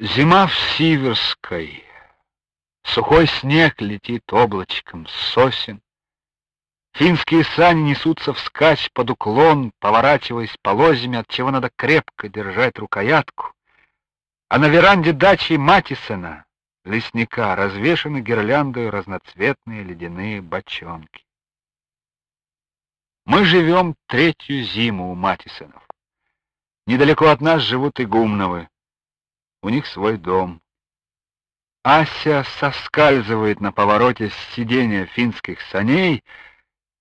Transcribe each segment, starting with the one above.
Зима в Сиверской. Сухой снег летит облачком сосен. Финские сани несутся вскачь под уклон, поворачиваясь полозьями, от чего надо крепко держать рукоятку. А на веранде дачи Матисона, лесника, развешаны гирляндой разноцветные ледяные бочонки. Мы живем третью зиму у Матисонов. Недалеко от нас живут и Гумновы. У них свой дом. Ася соскальзывает на повороте с сиденья финских саней,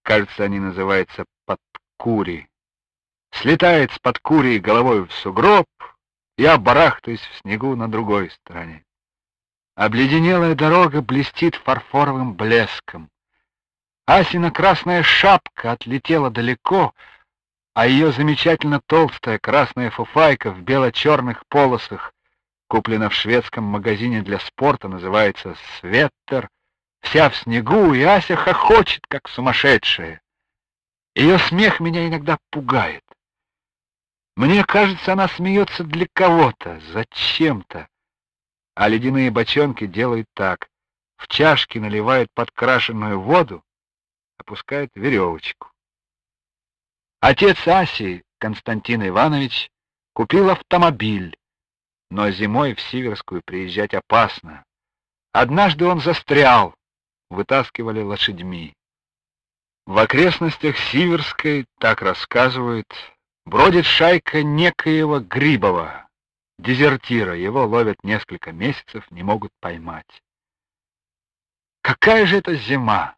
кажется, они называются подкури, слетает с подкури головой в сугроб, я барахтаюсь в снегу на другой стороне. Обледенелая дорога блестит фарфоровым блеском. Асина красная шапка отлетела далеко, а ее замечательно толстая красная фуфайка в бело-черных полосах Куплена в шведском магазине для спорта, называется «Светтер». Вся в снегу, и Ася хохочет, как сумасшедшая. Ее смех меня иногда пугает. Мне кажется, она смеется для кого-то, зачем-то. А ледяные бочонки делают так. В чашки наливают подкрашенную воду, опускают веревочку. Отец Аси, Константин Иванович, купил автомобиль, но зимой в Сиверскую приезжать опасно. Однажды он застрял, вытаскивали лошадьми. В окрестностях Сиверской, так рассказывают, бродит шайка некоего Грибова, дезертира. Его ловят несколько месяцев, не могут поймать. Какая же это зима!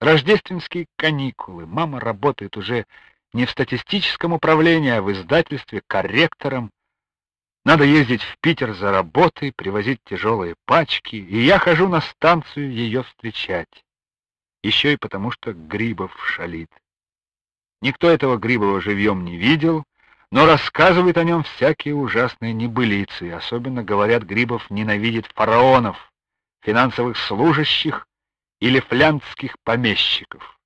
Рождественские каникулы. Мама работает уже не в статистическом управлении, а в издательстве корректором. Надо ездить в Питер за работой, привозить тяжелые пачки, и я хожу на станцию ее встречать. Еще и потому, что Грибов шалит. Никто этого Грибова живьем не видел, но рассказывает о нем всякие ужасные небылицы. Особенно, говорят, Грибов ненавидит фараонов, финансовых служащих или флянских помещиков.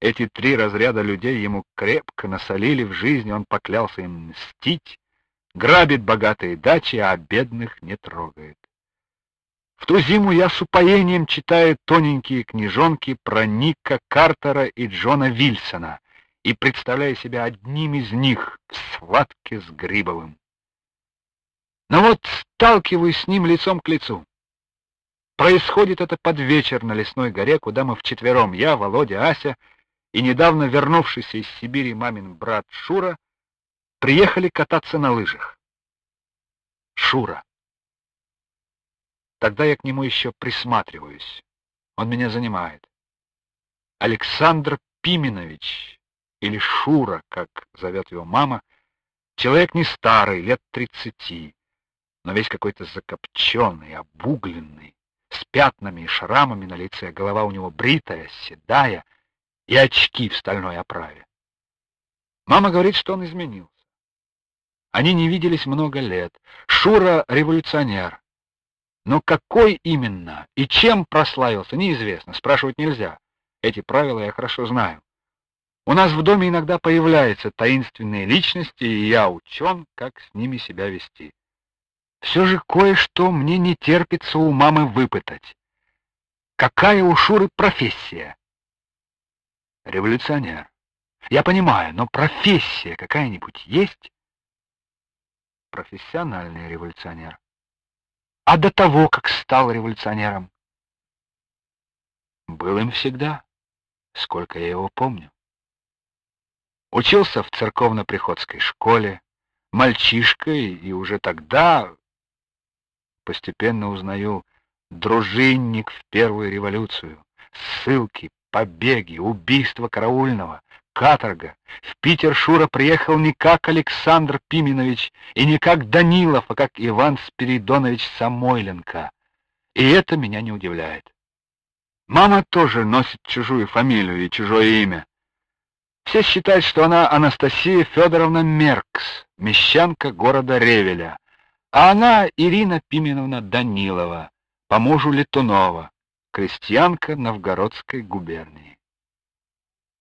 Эти три разряда людей ему крепко насолили в жизни, он поклялся им мстить, грабит богатые дачи, а бедных не трогает. В ту зиму я с упоением читаю тоненькие книжонки про Ника Картера и Джона Вильсона и представляю себя одним из них в схватке с Грибовым. Но вот сталкиваюсь с ним лицом к лицу. Происходит это под вечер на лесной горе, куда мы вчетвером, я, Володя, Ася и недавно вернувшийся из Сибири мамин брат Шура, Приехали кататься на лыжах. Шура. Тогда я к нему еще присматриваюсь. Он меня занимает. Александр Пименович, или Шура, как зовет его мама, человек не старый, лет тридцати, но весь какой-то закопченный, обугленный, с пятнами и шрамами на лице, голова у него бритая, седая и очки в стальной оправе. Мама говорит, что он изменился. Они не виделись много лет. Шура — революционер. Но какой именно и чем прославился, неизвестно, спрашивать нельзя. Эти правила я хорошо знаю. У нас в доме иногда появляются таинственные личности, и я учен, как с ними себя вести. Все же кое-что мне не терпится у мамы выпытать. Какая у Шуры профессия? Революционер. Я понимаю, но профессия какая-нибудь есть? Профессиональный революционер. А до того, как стал революционером, был им всегда, сколько я его помню. Учился в церковно-приходской школе, мальчишкой, и уже тогда постепенно узнаю дружинник в первую революцию, ссылки, побеги, убийство караульного, каторга. В Питер Шура приехал не как Александр Пименович и не как Данилов, а как Иван Спиридонович Самойленко. И это меня не удивляет. Мама тоже носит чужую фамилию и чужое имя. Все считают, что она Анастасия Федоровна Меркс, мещанка города Ревеля, а она Ирина Пименовна Данилова, по мужу Летунова, крестьянка Новгородской губернии.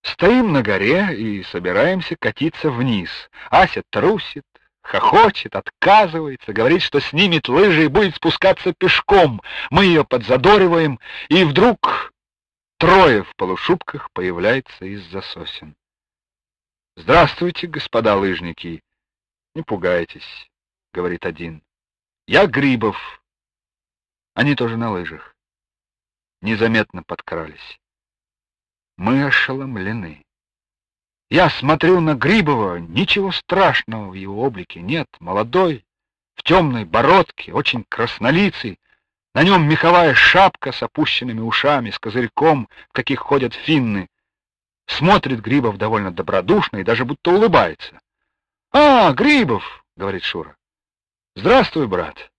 Стоим на горе и собираемся катиться вниз. Ася трусит, хохочет, отказывается, говорит, что снимет лыжи и будет спускаться пешком. Мы ее подзадориваем, и вдруг трое в полушубках появляется из-за сосен. «Здравствуйте, господа лыжники!» «Не пугайтесь», — говорит один. «Я Грибов». Они тоже на лыжах. Незаметно подкрались. Мы ошеломлены. Я смотрю на Грибова, ничего страшного в его облике нет. Молодой, в темной бородке, очень краснолицый. На нем меховая шапка с опущенными ушами, с козырьком, в каких ходят финны. Смотрит Грибов довольно добродушно и даже будто улыбается. «А, Грибов!» — говорит Шура. «Здравствуй, брат!»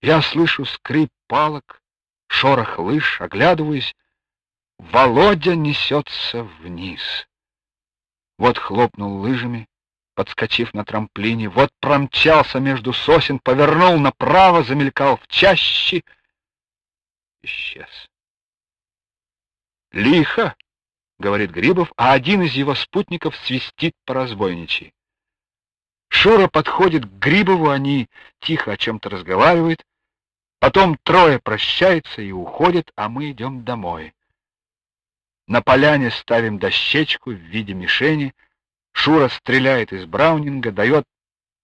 Я слышу скрип палок, шорох лыж, оглядываюсь. Володя несется вниз. Вот хлопнул лыжами, подскочив на трамплине, вот промчался между сосен, повернул направо, замелькал в чаще, исчез. «Лихо!» — говорит Грибов, а один из его спутников свистит по разбойничьи. Шура подходит к Грибову, они тихо о чем-то разговаривают, потом трое прощаются и уходят, а мы идем домой. На поляне ставим дощечку в виде мишени. Шура стреляет из браунинга, дает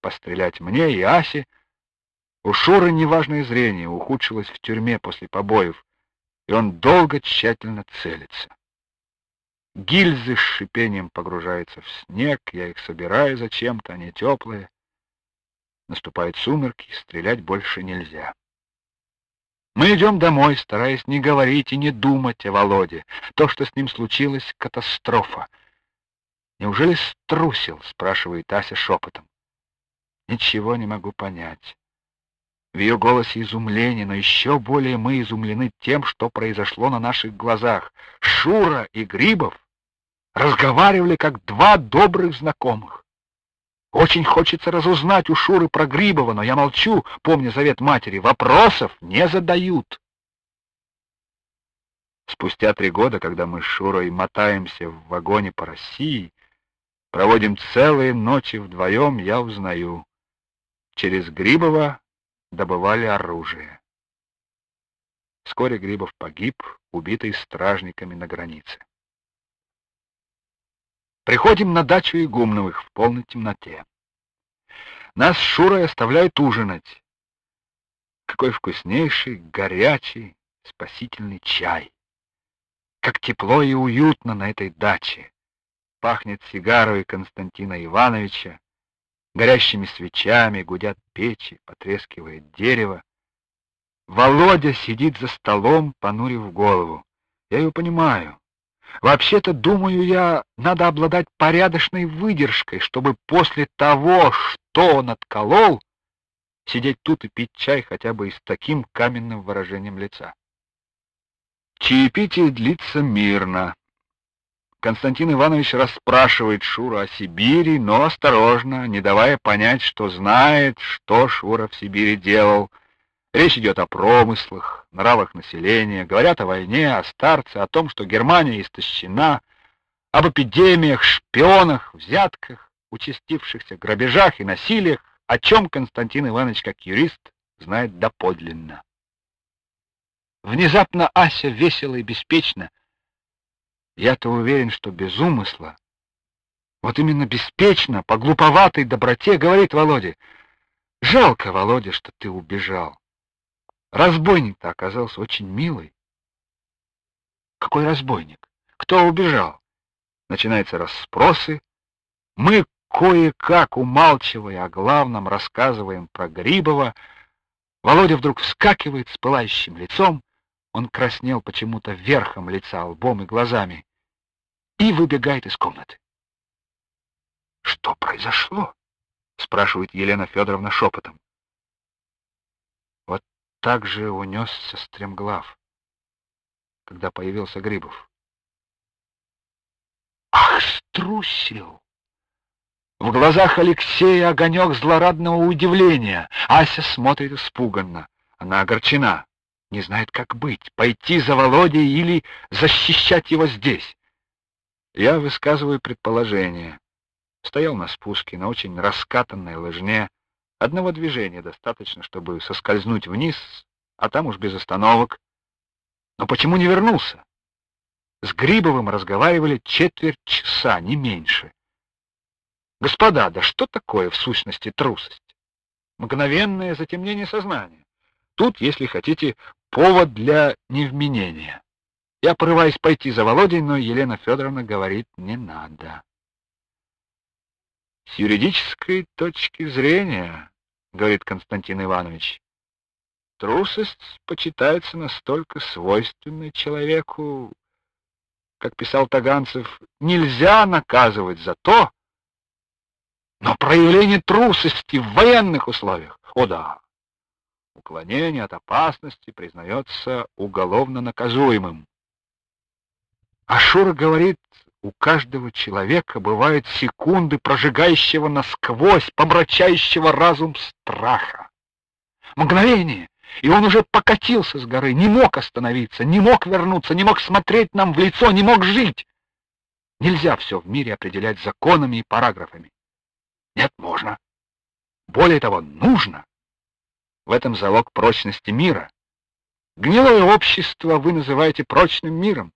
пострелять мне и Асе. У Шуры неважное зрение ухудшилось в тюрьме после побоев, и он долго тщательно целится. Гильзы с шипением погружаются в снег, я их собираю зачем-то, они теплые. Наступают сумерки, стрелять больше нельзя. Мы идем домой, стараясь не говорить и не думать о Володе. То, что с ним случилось, — катастрофа. «Неужели струсил?» — спрашивает Ася шепотом. Ничего не могу понять. В ее голосе изумление, но еще более мы изумлены тем, что произошло на наших глазах. Шура и Грибов разговаривали как два добрых знакомых. Очень хочется разузнать у Шуры про Грибова, но я молчу, помня завет матери. Вопросов не задают. Спустя три года, когда мы с Шурой мотаемся в вагоне по России, проводим целые ночи вдвоем, я узнаю. Через Грибова добывали оружие. Вскоре Грибов погиб, убитый стражниками на границе. Приходим на дачу Игумновых в полной темноте. Нас с Шурой оставляют ужинать. Какой вкуснейший, горячий, спасительный чай. Как тепло и уютно на этой даче. Пахнет сигарой Константина Ивановича, горящими свечами, гудят печи, потрескивает дерево. Володя сидит за столом, понурив голову. Я его понимаю. Вообще-то, думаю я, надо обладать порядочной выдержкой, чтобы после того, что он отколол, сидеть тут и пить чай хотя бы и с таким каменным выражением лица. Чаепитие длится мирно. Константин Иванович расспрашивает Шуру о Сибири, но осторожно, не давая понять, что знает, что Шура в Сибири делал, Речь идет о промыслах, нравах населения, говорят о войне, о старце, о том, что Германия истощена, об эпидемиях, шпионах, взятках, участившихся грабежах и насилиях, о чем Константин Иванович, как юрист, знает доподлинно. Внезапно Ася весело и беспечно. Я-то уверен, что без умысла. Вот именно беспечно, по глуповатой доброте, говорит Володя. Жалко, Володя, что ты убежал. Разбойник-то оказался очень милый. Какой разбойник? Кто убежал? Начинаются расспросы. Мы кое-как, умалчивая о главном, рассказываем про Грибова. Володя вдруг вскакивает с пылающим лицом. Он краснел почему-то верхом лица, лбом и глазами. И выбегает из комнаты. «Что произошло?» — спрашивает Елена Федоровна шепотом также унесся стремглав, когда появился Грибов. Ах, струсил! В глазах Алексея огонек злорадного удивления. Ася смотрит испуганно. Она огорчена. Не знает, как быть. Пойти за Володей или защищать его здесь. Я высказываю предположение. Стоял на спуске, на очень раскатанной лыжне. Одного движения достаточно, чтобы соскользнуть вниз, а там уж без остановок. Но почему не вернулся? С Грибовым разговаривали четверть часа, не меньше. Господа, да что такое в сущности трусость? Мгновенное затемнение сознания. Тут, если хотите, повод для невменения. Я порываюсь пойти за Володей, но Елена Федоровна говорит, не надо. С юридической точки зрения, говорит Константин Иванович, трусость почитается настолько свойственной человеку, как писал Таганцев, нельзя наказывать за то, но проявление трусости в военных условиях, о да, уклонение от опасности признается уголовно наказуемым. А Шура говорит, у каждого человека бывают секунды прожигающего насквозь, помрачающего разум страха. Мгновение, и он уже покатился с горы, не мог остановиться, не мог вернуться, не мог смотреть нам в лицо, не мог жить. Нельзя все в мире определять законами и параграфами. Нет, можно. Более того, нужно. В этом залог прочности мира. Гнилое общество вы называете прочным миром.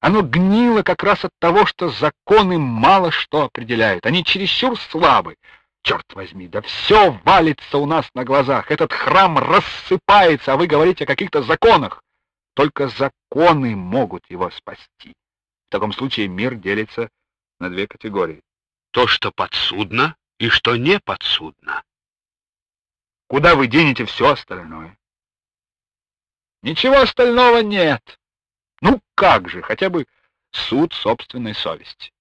Оно гнило как раз от того, что законы мало что определяют. Они чересчур слабы. Черт возьми, да все валится у нас на глазах. Этот храм рассыпается, а вы говорите о каких-то законах. Только законы могут его спасти. В таком случае мир делится на две категории. То, что подсудно, и что не подсудно. Куда вы денете все остальное? Ничего остального нет. Ну как же, хотя бы суд собственной совести.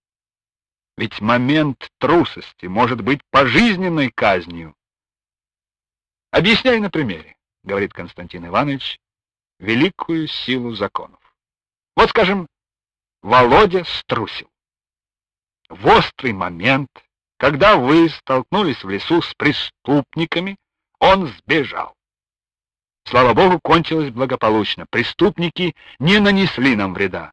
Ведь момент трусости может быть пожизненной казнью. Объясняй на примере, говорит Константин Иванович, великую силу законов. Вот, скажем, Володя струсил. В острый момент, когда вы столкнулись в лесу с преступниками, он сбежал. Слава богу, кончилось благополучно. Преступники не нанесли нам вреда.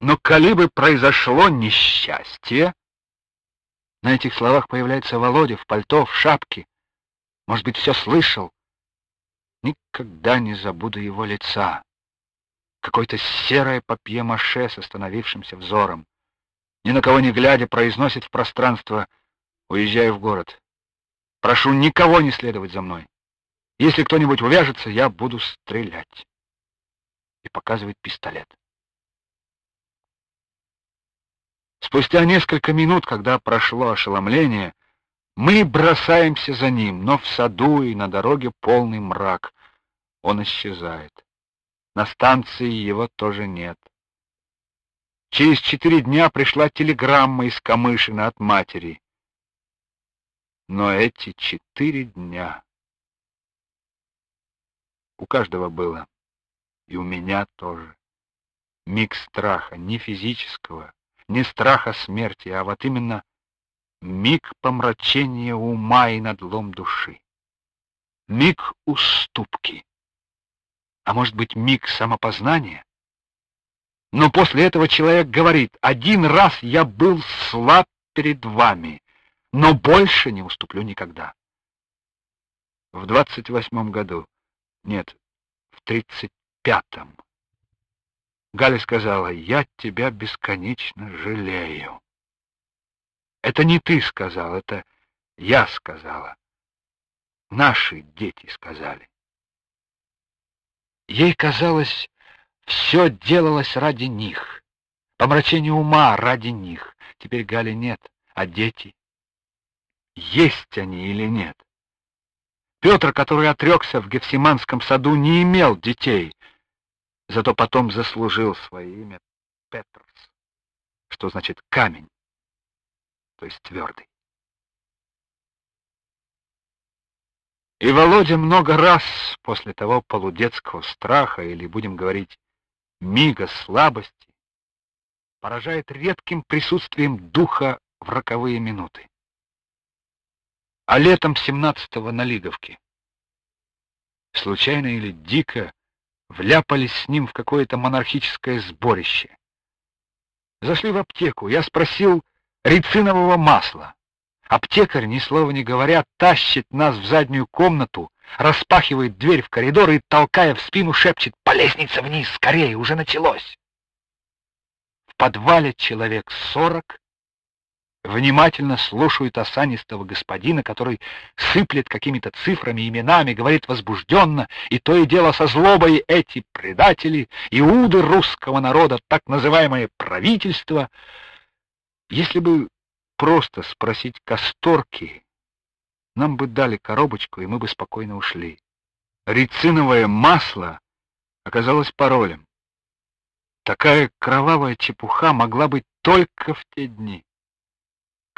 Но коли бы произошло несчастье... На этих словах появляется Володя в пальто, в шапке. Может быть, все слышал. Никогда не забуду его лица. Какое-то серое папье-маше с остановившимся взором. Ни на кого не глядя, произносит в пространство «Уезжаю в город. Прошу никого не следовать за мной. Если кто-нибудь увяжется, я буду стрелять». И показывает пистолет. Спустя несколько минут, когда прошло ошеломление, мы бросаемся за ним, но в саду и на дороге полный мрак. Он исчезает. На станции его тоже нет. Через четыре дня пришла телеграмма из Камышина от матери. Но эти четыре дня у каждого было, и у меня тоже, миг страха, не физического, не страха смерти, а вот именно миг помрачения ума и надлом души, миг уступки, а может быть миг самопознания? Но после этого человек говорит, один раз я был слаб перед вами, но больше не уступлю никогда. В двадцать восьмом году, нет, в тридцать пятом, Галя сказала, я тебя бесконечно жалею. Это не ты сказал, это я сказала. Наши дети сказали. Ей казалось, все делалось ради них. Помрачение ума ради них. Теперь Гали нет, а дети? Есть они или нет? Петр, который отрекся в Гефсиманском саду, не имел детей, зато потом заслужил свое имя Петрос, что значит камень, то есть твердый. И Володя много раз после того полудетского страха, или, будем говорить, мига слабости, поражает редким присутствием духа в роковые минуты. А летом семнадцатого на Лиговке, случайно или дико, вляпались с ним в какое-то монархическое сборище. Зашли в аптеку. Я спросил, рицинового масла. Аптекарь, ни слова не говоря, тащит нас в заднюю комнату, распахивает дверь в коридор и, толкая в спину, шепчет «По лестнице вниз, скорее, уже началось!» В подвале человек сорок внимательно слушают осанистого господина, который сыплет какими-то цифрами, именами, говорит возбужденно, и то и дело со злобой эти предатели, иуды русского народа, так называемое правительство. Если бы просто спросить касторки, нам бы дали коробочку, и мы бы спокойно ушли. Рициновое масло оказалось паролем. Такая кровавая чепуха могла быть только в те дни.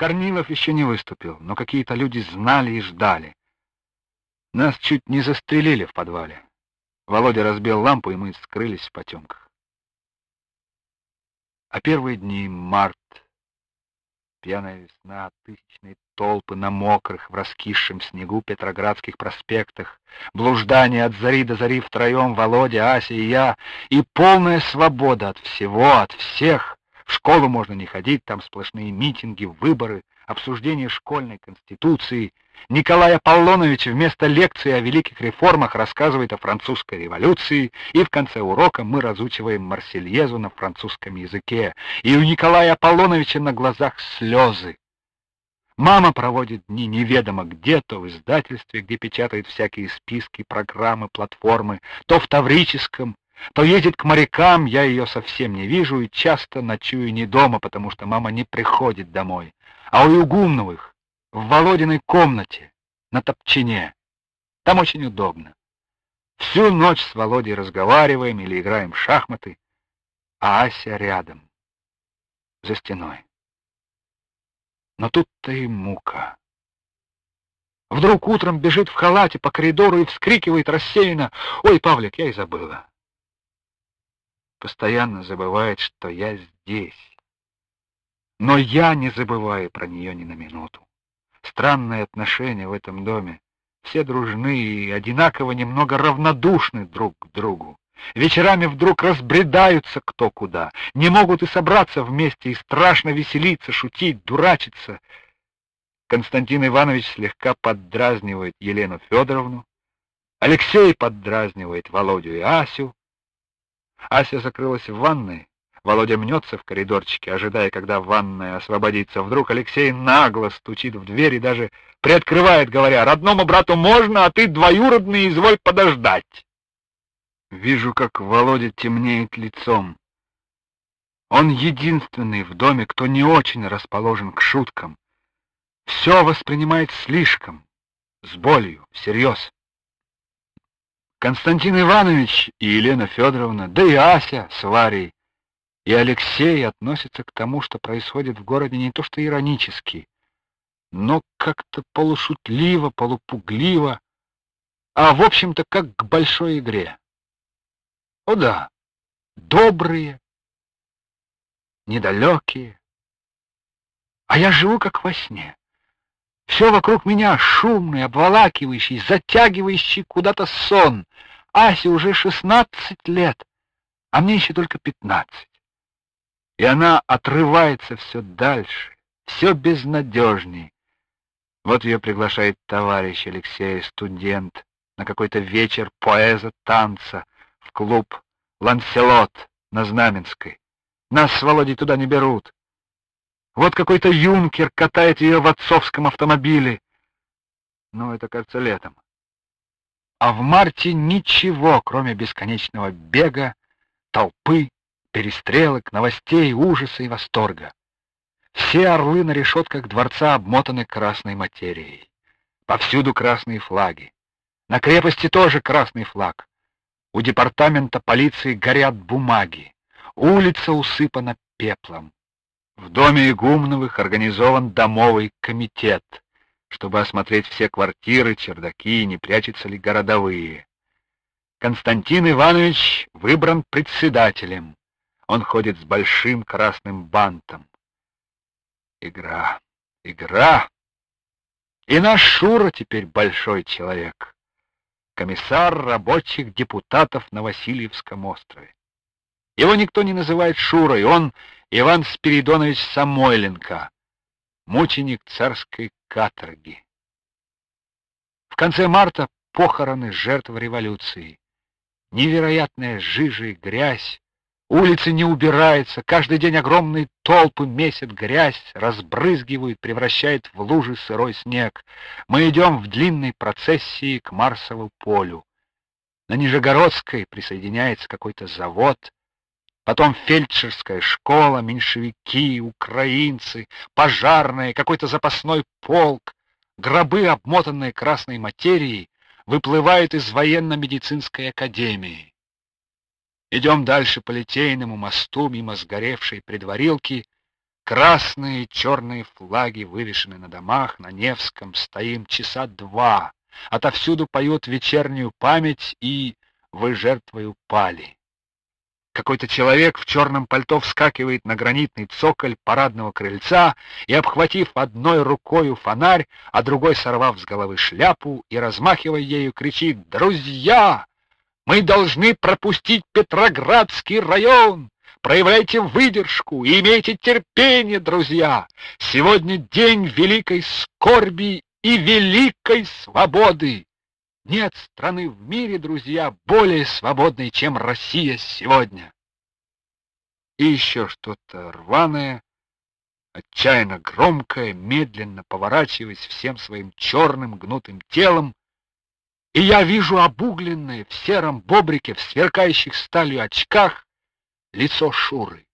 Корнилов еще не выступил, но какие-то люди знали и ждали. Нас чуть не застрелили в подвале. Володя разбил лампу, и мы скрылись в потемках. А первые дни, март, пьяная весна, тысячные толпы на мокрых, в раскисшем снегу петроградских проспектах, блуждание от зари до зари втроем, Володя, Ася и я, и полная свобода от всего, от всех. Школу можно не ходить, там сплошные митинги, выборы, обсуждение школьной конституции. Николай Аполлонович вместо лекции о великих реформах рассказывает о французской революции, и в конце урока мы разучиваем Марсельезу на французском языке. И у Николая Аполлоновича на глазах слезы. Мама проводит дни неведомо где, то в издательстве, где печатают всякие списки, программы, платформы, то в Таврическом, то едет к морякам, я ее совсем не вижу и часто ночую не дома, потому что мама не приходит домой, а у Югумновых, в Володиной комнате, на топчине. Там очень удобно. Всю ночь с Володей разговариваем или играем в шахматы, а Ася рядом, за стеной. Но тут-то и мука. Вдруг утром бежит в халате по коридору и вскрикивает рассеянно «Ой, Павлик, я и забыла!» Постоянно забывает, что я здесь. Но я не забываю про нее ни на минуту. Странные отношения в этом доме. Все дружны и одинаково немного равнодушны друг к другу. Вечерами вдруг разбредаются кто куда, не могут и собраться вместе, и страшно веселиться, шутить, дурачиться. Константин Иванович слегка поддразнивает Елену Федоровну, Алексей поддразнивает Володю и Асю. Ася закрылась в ванной, Володя мнется в коридорчике, ожидая, когда ванная освободится. Вдруг Алексей нагло стучит в дверь и даже приоткрывает, говоря, «Родному брату можно, а ты двоюродный, изволь подождать». Вижу, как Володя темнеет лицом. Он единственный в доме, кто не очень расположен к шуткам. Все воспринимает слишком, с болью, всерьез. Константин Иванович и Елена Федоровна, да и Ася с Варей, и Алексей относятся к тому, что происходит в городе не то что иронически, но как-то полушутливо, полупугливо, а в общем-то как к большой игре. О да, добрые, недалекие. А я живу как во сне. Все вокруг меня шумный, обволакивающий, затягивающий куда-то сон. Асе уже шестнадцать лет, а мне еще только пятнадцать. И она отрывается все дальше, все безнадежней. Вот ее приглашает товарищ Алексей, студент, на какой-то вечер поэза танца, в клуб «Ланселот» на Знаменской. Нас с Володей туда не берут. Вот какой-то юнкер катает ее в отцовском автомобиле. Ну, это, кажется, летом. А в марте ничего, кроме бесконечного бега, толпы, перестрелок, новостей, ужаса и восторга. Все орлы на решетках дворца обмотаны красной материей. Повсюду красные флаги. На крепости тоже красный флаг. У департамента полиции горят бумаги. Улица усыпана пеплом. В доме Игумновых организован домовый комитет, чтобы осмотреть все квартиры, чердаки, не прячутся ли городовые. Константин Иванович выбран председателем. Он ходит с большим красным бантом. Игра, игра. И наш Шура теперь большой человек комиссар рабочих депутатов на Васильевском острове. Его никто не называет Шурой, он Иван Спиридонович Самойленко, мученик царской каторги. В конце марта похороны жертв революции. Невероятная жижа и грязь. Улицы не убираются, каждый день огромные толпы месят грязь, разбрызгивают, превращают в лужи сырой снег. Мы идем в длинной процессии к Марсову полю. На Нижегородской присоединяется какой-то завод, потом фельдшерская школа, меньшевики, украинцы, пожарные, какой-то запасной полк, гробы, обмотанные красной материей, выплывают из военно-медицинской академии. Идем дальше по Литейному мосту мимо сгоревшей предварилки. Красные и черные флаги вывешены на домах, на Невском стоим часа два. Отовсюду поют вечернюю память и «Вы жертвою пали». Какой-то человек в черном пальто вскакивает на гранитный цоколь парадного крыльца и, обхватив одной рукою фонарь, а другой сорвав с головы шляпу и, размахивая ею, кричит «Друзья! Мы должны пропустить Петроградский район! Проявляйте выдержку и имейте терпение, друзья! Сегодня день великой скорби и великой свободы!» Нет страны в мире, друзья, более свободной, чем Россия сегодня. И еще что-то рваное, отчаянно громкое, медленно поворачиваясь всем своим черным гнутым телом, и я вижу обугленное в сером бобрике, в сверкающих сталью очках, лицо Шуры.